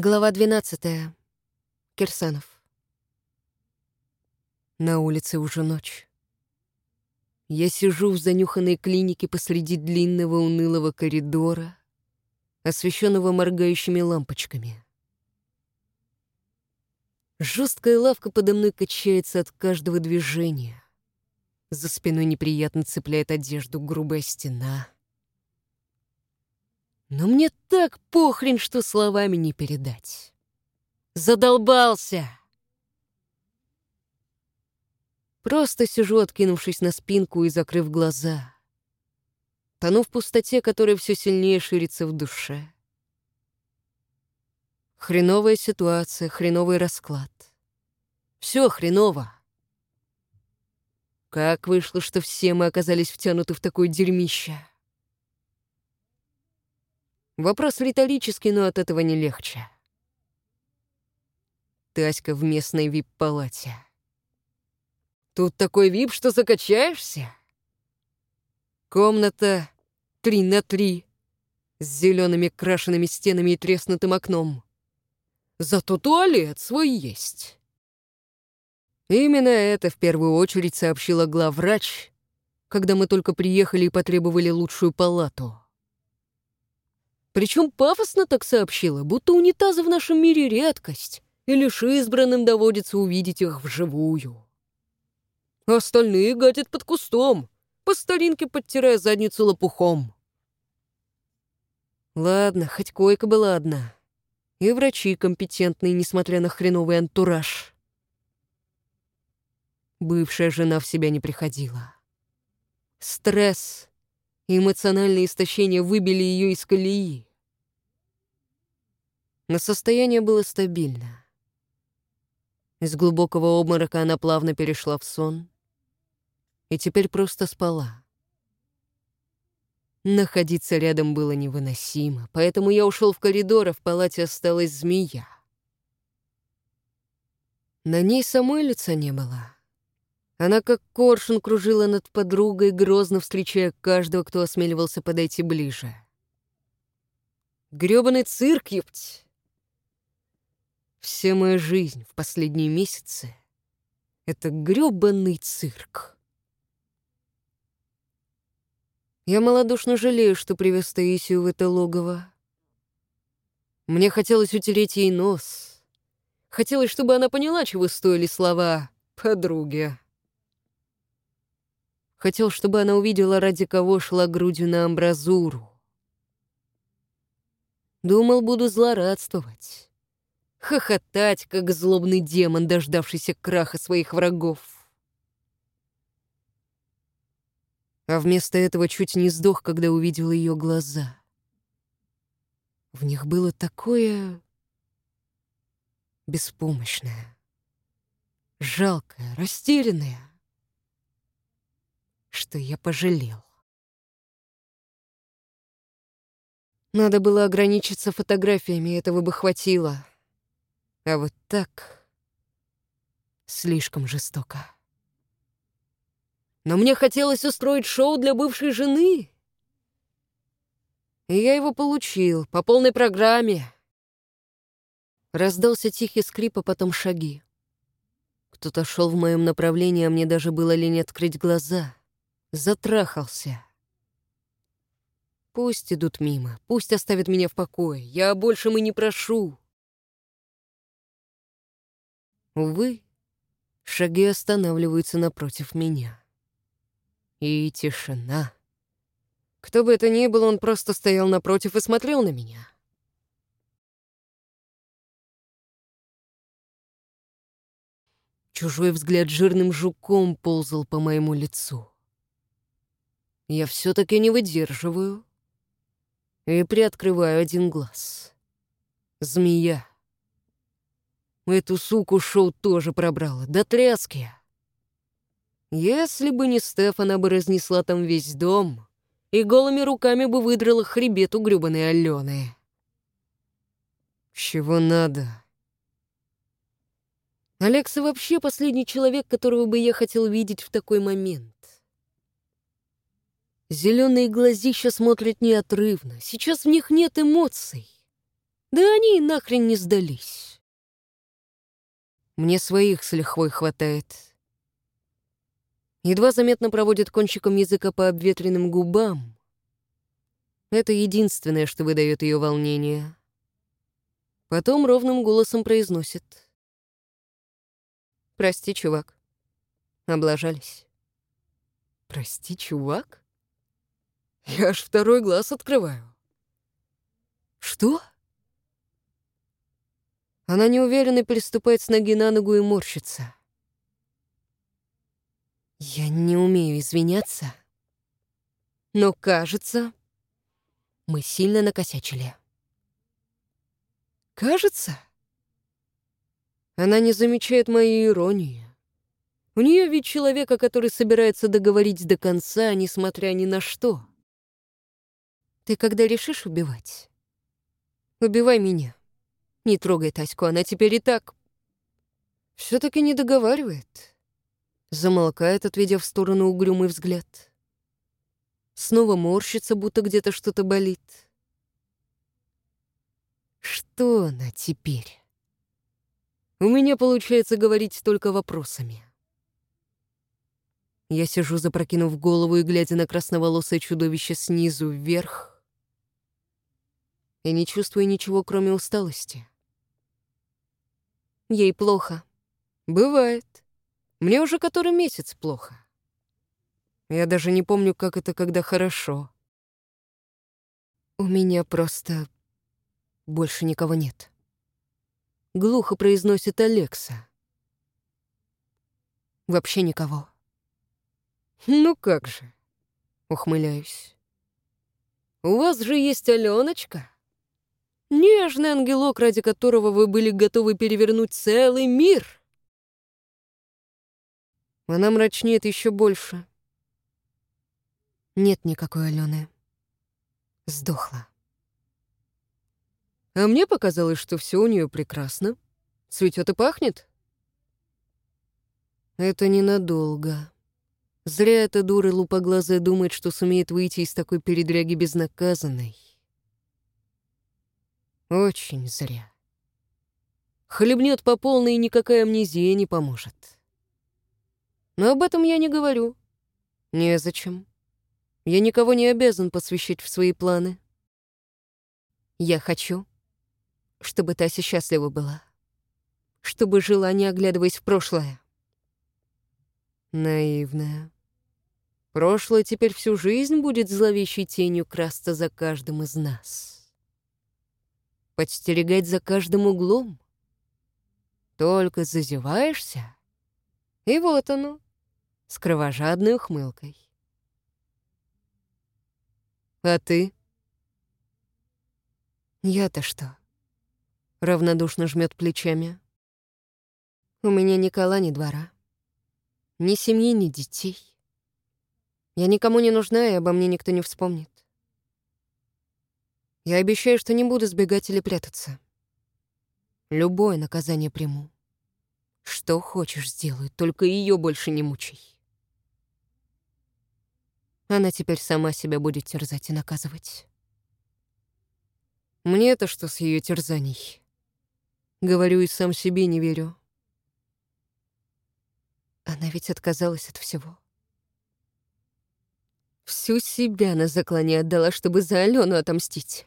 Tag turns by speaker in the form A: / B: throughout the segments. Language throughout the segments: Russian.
A: Глава 12. Кирсанов. На улице уже ночь. Я сижу в занюханной клинике посреди длинного унылого коридора, освещенного моргающими лампочками. Жесткая лавка подо мной качается от каждого движения. За спиной неприятно цепляет одежду грубая стена — но мне так похрен, что словами не передать. Задолбался! Просто сижу, откинувшись на спинку и закрыв глаза. Тону в пустоте, которая все сильнее ширится в душе. Хреновая ситуация, хреновый расклад. Все хреново. Как вышло, что все мы оказались втянуты в такое дерьмище? Вопрос риторический, но от этого не легче. Таська в местной вип-палате. Тут такой вип, что закачаешься? Комната три на три с зелеными крашенными стенами и треснутым окном. Зато туалет свой есть. Именно это в первую очередь сообщила главврач, когда мы только приехали и потребовали лучшую палату. Причем пафосно так сообщила, будто унитазы в нашем мире редкость, и лишь избранным доводится увидеть их вживую. Остальные гадят под кустом, по старинке подтирая задницу лопухом. Ладно, хоть койка была одна. И врачи компетентные, несмотря на хреновый антураж. Бывшая жена в себя не приходила. Стресс и эмоциональное истощение выбили ее из колеи. Но состояние было стабильно. Из глубокого обморока она плавно перешла в сон и теперь просто спала. Находиться рядом было невыносимо, поэтому я ушел в коридор, а в палате осталась змея. На ней самой лица не было. Она как коршун кружила над подругой, грозно встречая каждого, кто осмеливался подойти ближе. Грёбаный цирк, епть! Вся моя жизнь в последние месяцы — это грёбаный цирк. Я малодушно жалею, что привез Таисию в это логово. Мне хотелось утереть ей нос. Хотелось, чтобы она поняла, чего стоили слова «подруги». Хотел, чтобы она увидела, ради кого шла грудью на амбразуру. Думал, буду злорадствовать хохотать, как злобный демон, дождавшийся краха своих врагов. А вместо этого чуть не сдох, когда увидел ее глаза. В них было такое беспомощное, жалкое, растерянное, что я пожалел. Надо было ограничиться фотографиями, этого бы хватило. А вот так слишком жестоко. Но мне хотелось устроить шоу для бывшей жены. И я его получил по полной программе. Раздался тихий скрип, а потом шаги. Кто-то шел в моем направлении, а мне даже было лень открыть глаза. Затрахался. Пусть идут мимо, пусть оставят меня в покое. Я о большем и не прошу. Увы, шаги останавливаются напротив меня. И тишина. Кто бы это ни был, он просто стоял напротив и смотрел на меня. Чужой взгляд жирным жуком ползал по моему лицу. Я все-таки не выдерживаю и приоткрываю один глаз. Змея. Эту суку шоу тоже пробрала, до тряски. Если бы не Стеф, она бы разнесла там весь дом и голыми руками бы выдрала хребет у грёбаной Алены. Чего надо? Алекса вообще последний человек, которого бы я хотел видеть в такой момент. Зеленые глазища смотрят неотрывно. Сейчас в них нет эмоций. Да они и нахрен не сдались. Мне своих с лихвой хватает. Едва заметно проводит кончиком языка по обветренным губам. Это единственное, что выдает ее волнение. Потом ровным голосом произносит. «Прости, чувак. Облажались». «Прости, чувак?» Я аж второй глаз открываю. «Что?» Она неуверенно переступает с ноги на ногу и морщится. Я не умею извиняться, но, кажется, мы сильно накосячили. Кажется? Она не замечает моей иронии. У нее вид человека, который собирается договорить до конца, несмотря ни на что. Ты когда решишь убивать, убивай меня. Не трогай Таську, она теперь и так... Все-таки не договаривает. Замолкает, отведя в сторону угрюмый взгляд. Снова морщится, будто где-то что-то болит. Что она теперь? У меня получается говорить только вопросами. Я сижу, запрокинув голову и глядя на красноволосое чудовище снизу вверх, и не чувствую ничего, кроме усталости. Ей плохо. Бывает. Мне уже который месяц плохо. Я даже не помню, как это, когда хорошо. У меня просто больше никого нет. Глухо произносит Алекса. Вообще никого. Ну как же, ухмыляюсь. У вас же есть Аленочка. Нежный ангелок, ради которого вы были готовы перевернуть целый мир. Она мрачнеет еще больше. Нет никакой Алены. Сдохла. А мне показалось, что все у нее прекрасно. Цветет и пахнет. Это ненадолго. Зря эта дура лупоглазая думает, что сумеет выйти из такой передряги безнаказанной. Очень зря. Хлебнет по полной, и никакая амнезия не поможет. Но об этом я не говорю. Незачем. Я никого не обязан посвящать в свои планы. Я хочу, чтобы Тася счастлива была. Чтобы жила, не оглядываясь в прошлое. Наивная. Прошлое теперь всю жизнь будет зловещей тенью красться за каждым из нас подстерегать за каждым углом. Только зазеваешься, и вот оно, с кровожадной ухмылкой. А ты? Я-то что? Равнодушно жмет плечами. У меня ни кола, ни двора. Ни семьи, ни детей. Я никому не нужна, и обо мне никто не вспомнит. Я обещаю, что не буду сбегать или прятаться. Любое наказание приму. Что хочешь сделаю, только ее больше не мучай. Она теперь сама себя будет терзать и наказывать. мне это что с ее терзаний? Говорю и сам себе не верю. Она ведь отказалась от всего. Всю себя на заклане отдала, чтобы за Алену отомстить.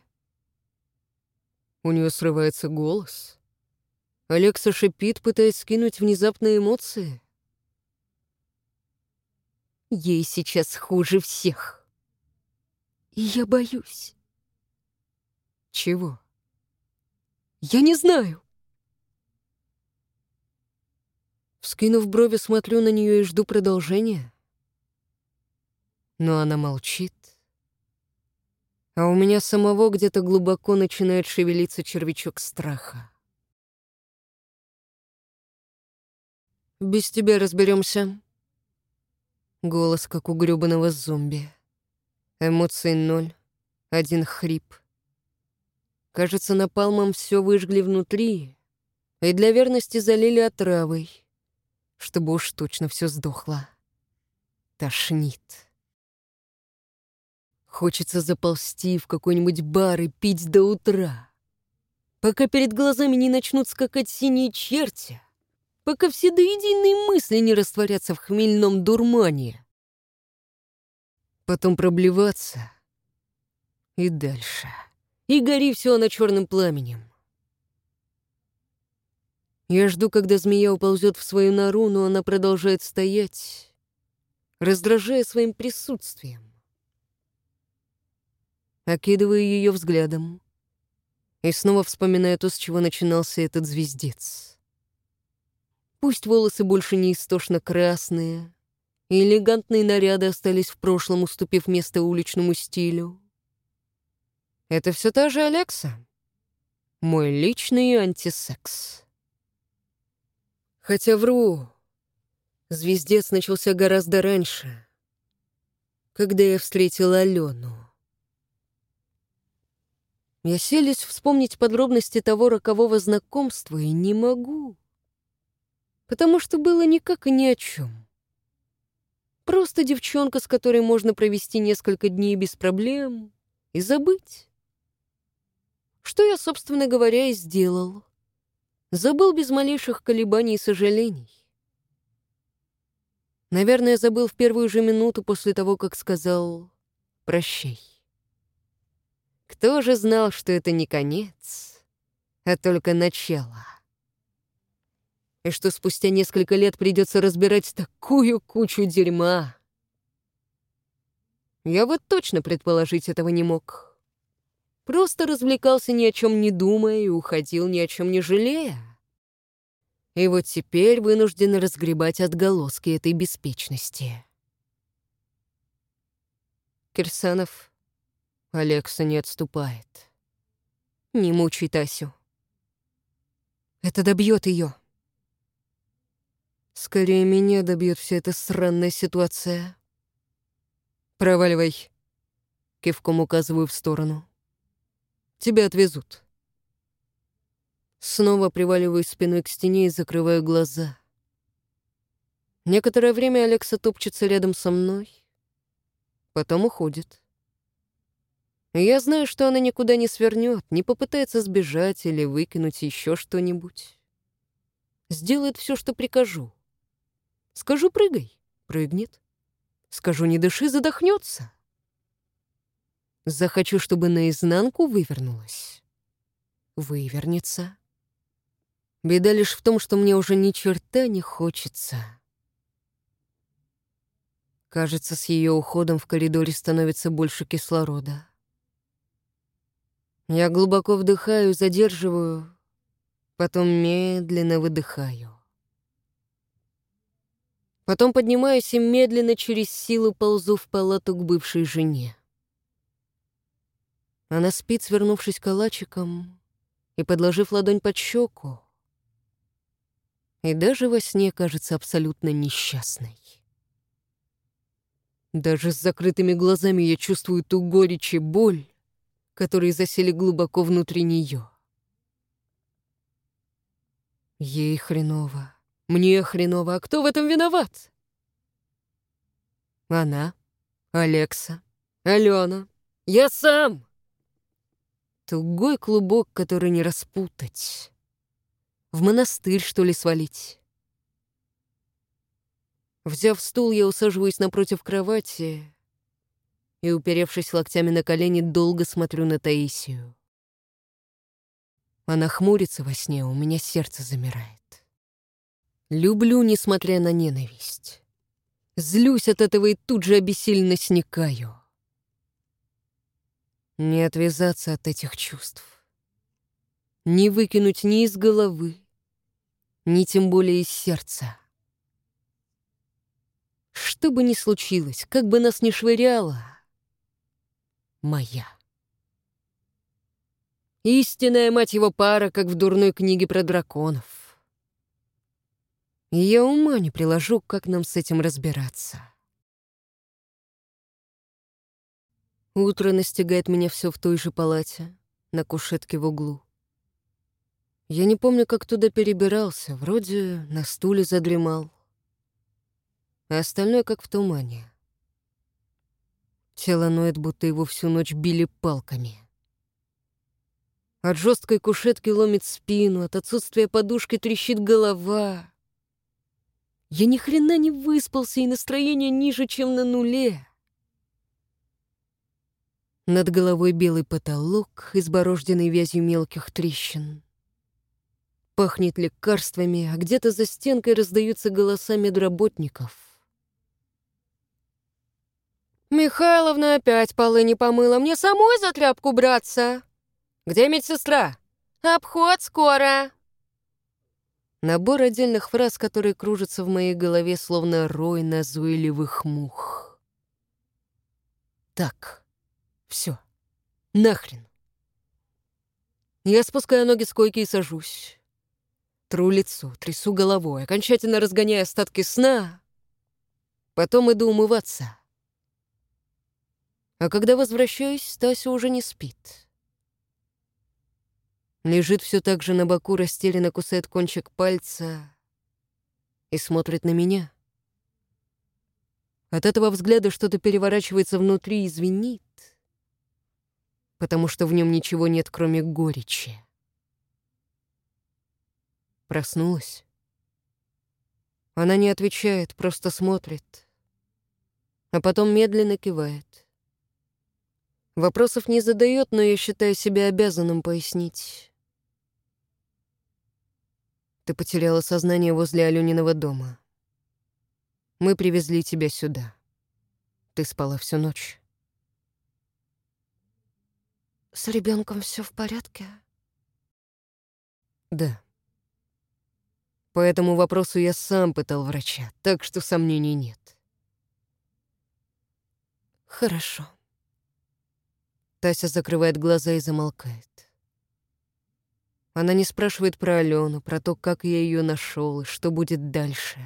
A: У нее срывается голос. Алекса шипит, пытаясь скинуть внезапные эмоции. Ей сейчас хуже всех. И я боюсь. Чего? Я не знаю. Вскинув брови, смотрю на нее и жду продолжения. Но она молчит, а у меня самого где-то глубоко начинает шевелиться червячок страха. «Без тебя разберемся. Голос, как у грёбаного зомби. Эмоций ноль, один хрип. Кажется, напалмом все выжгли внутри, и для верности залили отравой, чтобы уж точно все сдохло. Тошнит. Хочется заползти в какой-нибудь бар и пить до утра. пока перед глазами не начнут скакать синие черти, пока все до мысли не растворятся в хмельном дурмане. Потом проблеваться и дальше. И гори все на черным пламенем. Я жду, когда змея уползет в свою нору, но она продолжает стоять, раздражая своим присутствием. Окидываю ее взглядом и снова вспоминаю то, с чего начинался этот звездец. Пусть волосы больше не истошно красные, и элегантные наряды остались в прошлом, уступив место уличному стилю. Это все та же Алекса. Мой личный антисекс. Хотя вру. Звездец начался гораздо раньше, когда я встретила Алену. Я селись вспомнить подробности того рокового знакомства и не могу, потому что было никак и ни о чем. Просто девчонка, с которой можно провести несколько дней без проблем и забыть. Что я, собственно говоря, и сделал. Забыл без малейших колебаний и сожалений. Наверное, забыл в первую же минуту после того, как сказал «прощай». Кто же знал, что это не конец, а только начало? И что спустя несколько лет придется разбирать такую кучу дерьма? Я вот точно предположить этого не мог. Просто развлекался ни о чем не думая и уходил ни о чем не жалея. И вот теперь вынужден разгребать отголоски этой беспечности. Кирсанов, Алекса не отступает. Не мучай Тасю. Это добьет ее. Скорее меня добьет вся эта сраная ситуация. Проваливай. Кивком указываю в сторону. Тебя отвезут. Снова приваливаюсь спиной к стене и закрываю глаза. Некоторое время Алекса топчется рядом со мной, потом уходит. Я знаю, что она никуда не свернет, не попытается сбежать или выкинуть еще что-нибудь. Сделает все, что прикажу. Скажу «прыгай» — прыгнет. Скажу «не дыши» — задохнется. Захочу, чтобы наизнанку вывернулась. Вывернется. Беда лишь в том, что мне уже ни черта не хочется. Кажется, с ее уходом в коридоре становится больше кислорода. Я глубоко вдыхаю, задерживаю, потом медленно выдыхаю. Потом поднимаюсь и медленно через силу ползу в палату к бывшей жене. Она спит, свернувшись калачиком и подложив ладонь под щеку. И даже во сне кажется абсолютно несчастной. Даже с закрытыми глазами я чувствую ту горечь и боль, которые засели глубоко внутри нее. Ей хреново, мне хреново, а кто в этом виноват? Она, Алекса, Алена, я сам! Тугой клубок, который не распутать. В монастырь, что ли, свалить? Взяв стул, я усаживаюсь напротив кровати и, уперевшись локтями на колени, долго смотрю на Таисию. Она хмурится во сне, у меня сердце замирает. Люблю, несмотря на ненависть. Злюсь от этого и тут же обессиленно сникаю. Не отвязаться от этих чувств. Не выкинуть ни из головы, ни тем более из сердца. Что бы ни случилось, как бы нас ни швыряло, моя. Истинная, мать его, пара, как в дурной книге про драконов. я ума не приложу, как нам с этим разбираться. Утро настигает меня все в той же палате, на кушетке в углу. Я не помню, как туда перебирался, вроде на стуле задремал. А остальное как в тумане. Тело ноет, будто его всю ночь били палками. От жесткой кушетки ломит спину, от отсутствия подушки трещит голова. Я ни хрена не выспался, и настроение ниже, чем на нуле. Над головой белый потолок, изборожденный вязью мелких трещин. Пахнет лекарствами, а где-то за стенкой раздаются голоса медработников. «Михайловна опять полы не помыла. Мне самой за тряпку браться!» «Где медсестра?» «Обход скоро!» Набор отдельных фраз, которые кружатся в моей голове, словно рой назойливых мух. Так, все, нахрен. Я спускаю ноги с койки и сажусь. Тру лицо, трясу головой, окончательно разгоняя остатки сна. Потом иду умываться. А когда возвращаюсь, Стася уже не спит. Лежит все так же на боку, растерянно кусает кончик пальца и смотрит на меня. От этого взгляда что-то переворачивается внутри и звенит, потому что в нем ничего нет, кроме горечи. Проснулась. Она не отвечает, просто смотрит, а потом медленно кивает. Вопросов не задает, но я считаю себя обязанным пояснить. Ты потеряла сознание возле Алёниного дома. Мы привезли тебя сюда. Ты спала всю ночь.
B: С ребенком все в порядке?
A: Да. По этому вопросу я сам пытал врача, так что сомнений нет.
B: Хорошо.
A: Тася закрывает глаза и замолкает. Она не спрашивает про Алену, про то, как я ее нашел и что будет дальше.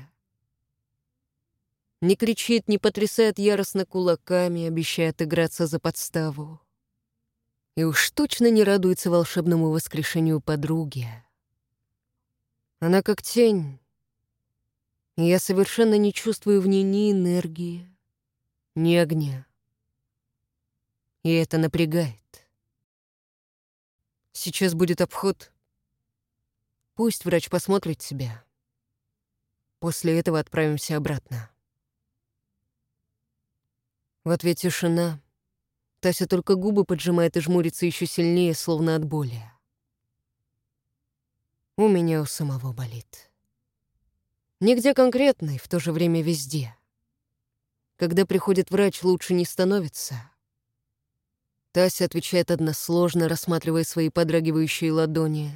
A: Не кричит, не потрясает яростно кулаками, обещая отыграться за подставу. И уж точно не радуется волшебному воскрешению подруги. Она как тень, и я совершенно не чувствую в ней ни энергии, ни огня. И это напрягает. Сейчас будет обход Пусть врач посмотрит себя. После этого отправимся обратно. В ответ тишина. Тася только губы поджимает и жмурится еще сильнее, словно от боли. У меня у самого болит. Нигде конкретно и в то же время везде. Когда приходит врач, лучше не становится. Тася отвечает односложно, рассматривая свои подрагивающие ладони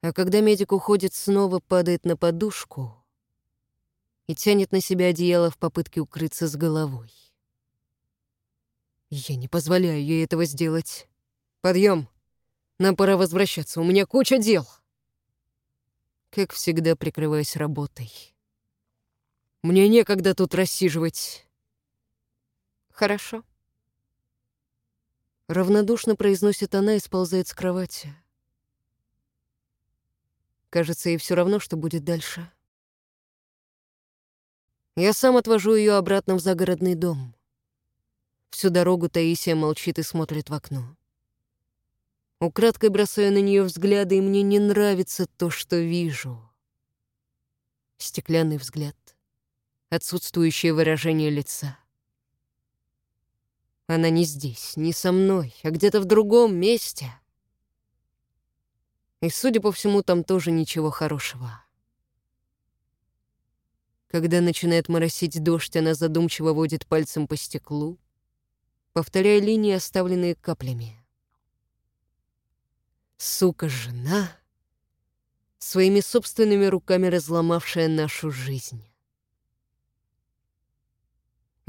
A: а когда медик уходит, снова падает на подушку и тянет на себя одеяло в попытке укрыться с головой. Я не позволяю ей этого сделать. Подъем! Нам пора возвращаться, у меня куча дел. Как всегда, прикрываясь работой. Мне некогда тут рассиживать.
B: Хорошо.
A: Равнодушно произносит она и сползает с кровати. Кажется, ей все равно, что будет дальше. Я сам отвожу ее обратно в загородный дом. Всю дорогу Таисия молчит и смотрит в окно. Украдкой бросаю на нее взгляды, и мне не нравится то, что вижу. Стеклянный взгляд, отсутствующее выражение лица. Она не здесь, не со мной, а где-то в другом месте. И, судя по всему, там тоже ничего хорошего. Когда начинает моросить дождь, она задумчиво водит пальцем по стеклу, повторяя линии, оставленные каплями. Сука-жена, своими собственными руками разломавшая нашу жизнь.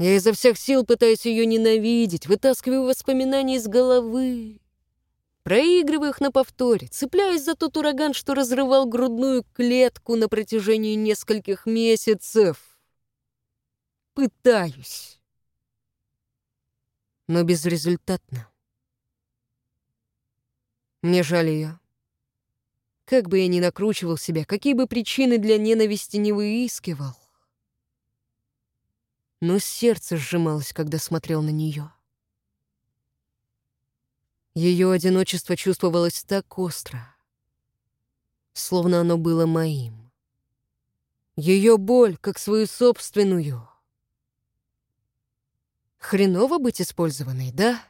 A: Я изо всех сил пытаюсь ее ненавидеть, вытаскиваю воспоминания из головы, Проигрываю их на повторе, цепляясь за тот ураган, что разрывал грудную клетку на протяжении нескольких месяцев. Пытаюсь. Но безрезультатно. Мне жаль ее. Как бы я ни накручивал себя, какие бы причины для ненависти не выискивал. Но сердце сжималось, когда смотрел на нее. Ее одиночество чувствовалось так остро, словно оно было моим. Ее боль, как свою собственную. Хреново быть использованной, да?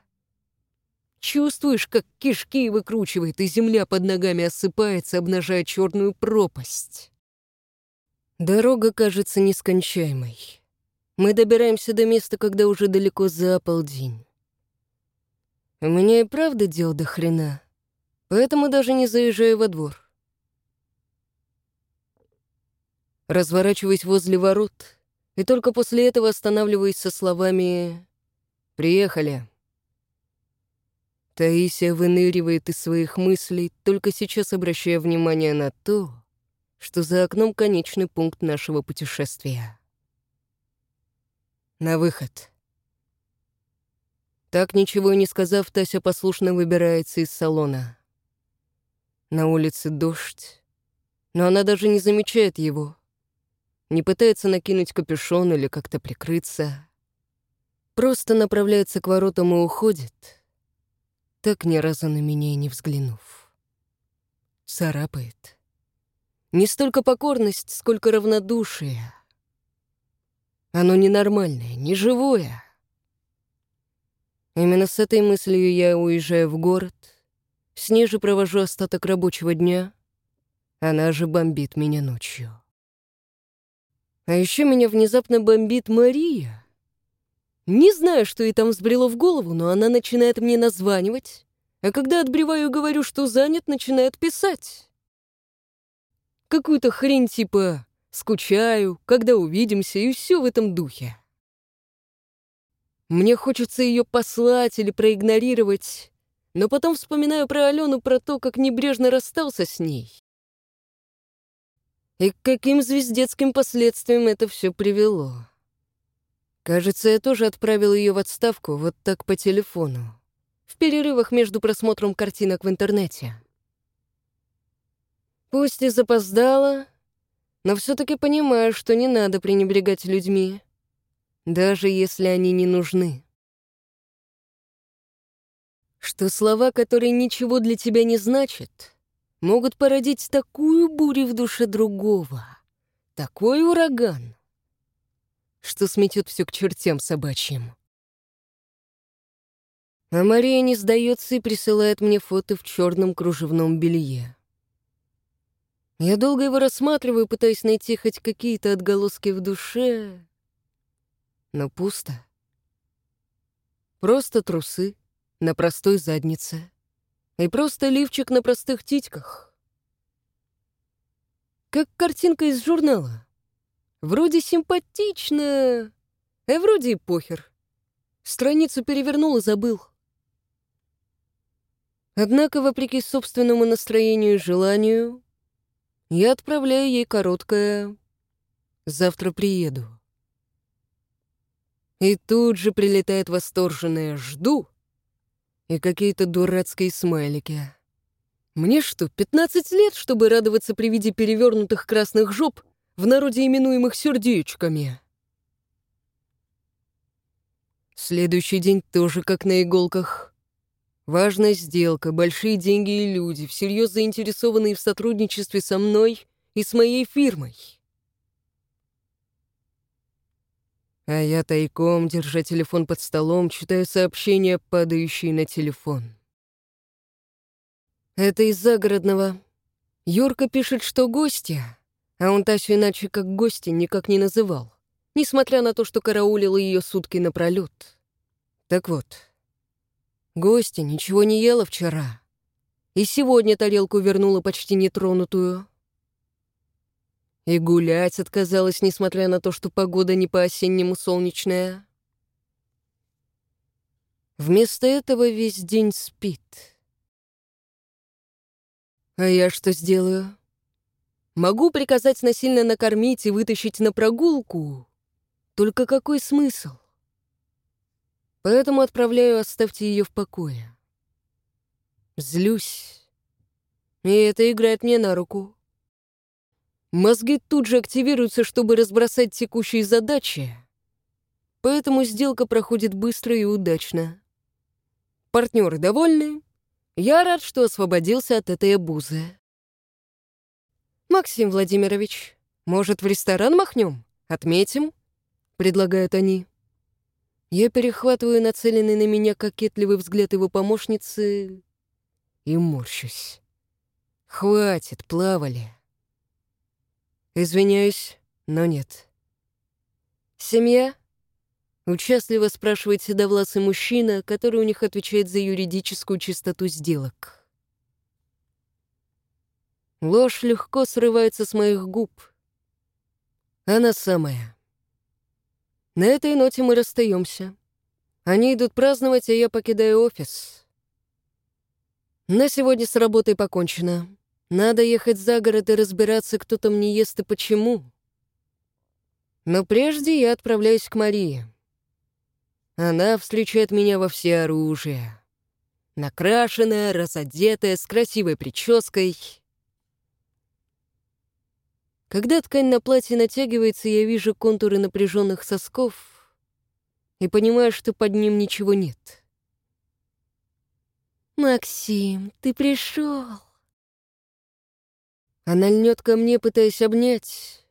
A: Чувствуешь, как кишки выкручивает, и земля под ногами осыпается, обнажая черную пропасть. Дорога кажется нескончаемой. Мы добираемся до места, когда уже далеко за полдень. Меня и правда дел до хрена, поэтому даже не заезжаю во двор. Разворачиваюсь возле ворот, и только после этого останавливаюсь со словами «Приехали». Таисия выныривает из своих мыслей, только сейчас обращая внимание на то, что за окном конечный пункт нашего путешествия. На выход. Так ничего и не сказав, Тася послушно выбирается из салона. На улице дождь, но она даже не замечает его. Не пытается накинуть капюшон или как-то прикрыться. Просто направляется к воротам и уходит, так ни разу на меня и не взглянув. Царапает. Не столько покорность, сколько равнодушие. Оно ненормальное, неживое. Именно с этой мыслью я уезжаю в город, с ней же провожу остаток рабочего дня, она же бомбит меня ночью. А еще меня внезапно бомбит Мария. Не знаю, что ей там взбрело в голову, но она начинает мне названивать, а когда отбреваю и говорю, что занят, начинает писать. Какую-то хрень типа «скучаю», «когда увидимся» и все в этом духе. Мне хочется ее послать или проигнорировать, но потом вспоминаю про Алену, про то, как небрежно расстался с ней. И к каким звездецким последствиям это все привело. Кажется, я тоже отправил ее в отставку вот так по телефону, в перерывах между просмотром картинок в интернете. Пусть и запоздала, но все-таки понимаю, что не надо пренебрегать людьми даже если они не нужны. Что слова, которые ничего для тебя не значат, могут породить такую бурю в душе другого, такой ураган, что сметет все к чертям собачьим. А Мария не сдается и присылает мне фото в черном кружевном белье. Я долго его рассматриваю, пытаясь найти хоть какие-то отголоски в душе, но пусто. Просто трусы на простой заднице и просто лифчик на простых титьках. Как картинка из журнала. Вроде симпатично, а вроде и похер. Страницу перевернул и забыл. Однако, вопреки собственному настроению и желанию, я отправляю ей короткое «Завтра приеду». И тут же прилетает восторженное «жду» и какие-то дурацкие смайлики. Мне что, 15 лет, чтобы радоваться при виде перевернутых красных жоп, в народе именуемых сердечками? Следующий день тоже как на иголках. Важная сделка, большие деньги и люди, всерьез заинтересованные в сотрудничестве со мной и с моей фирмой. А я тайком, держа телефон под столом, читаю сообщения, падающие на телефон. Это из загородного. Юрка пишет, что гостья, а он Тасю иначе как гостя никак не называл, несмотря на то, что караулил ее сутки напролет. Так вот, гостья ничего не ела вчера, и сегодня тарелку вернула почти нетронутую. И гулять отказалась, несмотря на то, что погода не по-осеннему солнечная. Вместо этого весь день спит. А я что сделаю? Могу приказать насильно накормить и вытащить на прогулку. Только какой смысл? Поэтому отправляю «Оставьте ее в покое». Злюсь. И это играет мне на руку. Мозги тут же активируются, чтобы разбросать текущие задачи, поэтому сделка проходит быстро и удачно. Партнеры довольны, Я рад, что освободился от этой обузы. «Максим Владимирович, может, в ресторан махнем? Отметим?» — предлагают они. Я перехватываю нацеленный на меня кокетливый взгляд его помощницы и морщусь. «Хватит, плавали». Извиняюсь, но нет. «Семья?» — участливо спрашивает седовласый мужчина, который у них отвечает за юридическую чистоту сделок. Ложь легко срывается с моих губ. Она самая. На этой ноте мы расстаемся. Они идут праздновать, а я покидаю офис. На сегодня с работой покончено. Надо ехать за город и разбираться, кто там не ест и почему. Но прежде я отправляюсь к Марии. Она встречает меня во всеоружие. Накрашенная, разодетая, с красивой прической — когда ткань на платье натягивается, я вижу контуры напряженных сосков и понимаю, что под ним ничего нет.
B: «Максим, ты пришел!»
A: Она льнет ко мне, пытаясь обнять,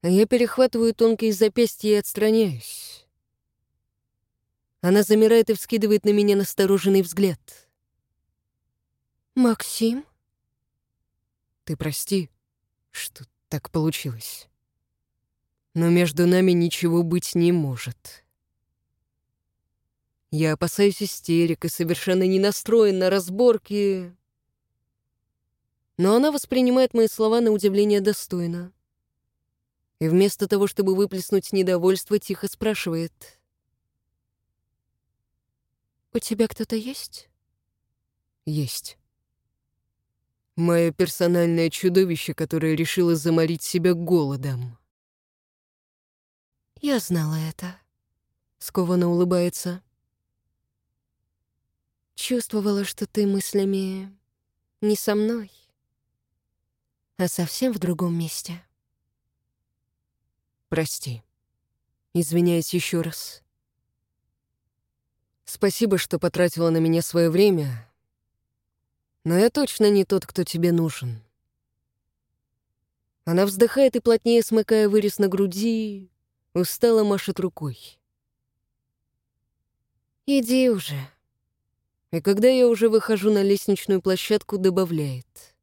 A: а я перехватываю тонкие запястья и отстраняюсь. Она замирает и вскидывает на меня настороженный взгляд.
B: «Максим?»
A: «Ты прости, что так получилось. Но между нами ничего быть не может. Я опасаюсь истерик и совершенно не настроен на разборки. Но она воспринимает мои слова на удивление достойно. И вместо того, чтобы выплеснуть недовольство, тихо спрашивает.
B: «У тебя кто-то есть?»
A: «Есть». Мое персональное чудовище, которое решило заморить себя голодом.
B: «Я знала это», —
A: скованно улыбается.
B: «Чувствовала, что ты мыслями не со мной, а совсем в другом месте».
A: «Прости. Извиняюсь еще раз. Спасибо, что потратила на меня свое время, но я точно не тот, кто тебе нужен. Она вздыхает и, плотнее смыкая вырез на груди, устало машет рукой.
B: «Иди уже».
A: И когда я уже выхожу на лестничную площадку, добавляет.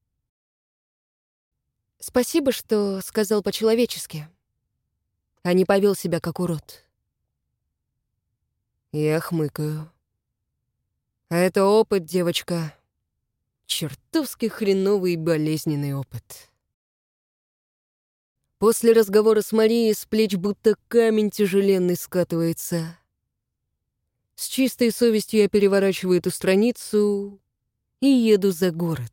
B: «Спасибо, что сказал по-человечески, а не повел себя как урод».
A: Я хмыкаю. А это опыт, девочка. Чертовски хреновый и болезненный опыт. После разговора с Марией с плеч будто камень тяжеленный скатывается. С чистой совестью я переворачиваю эту страницу и еду за город.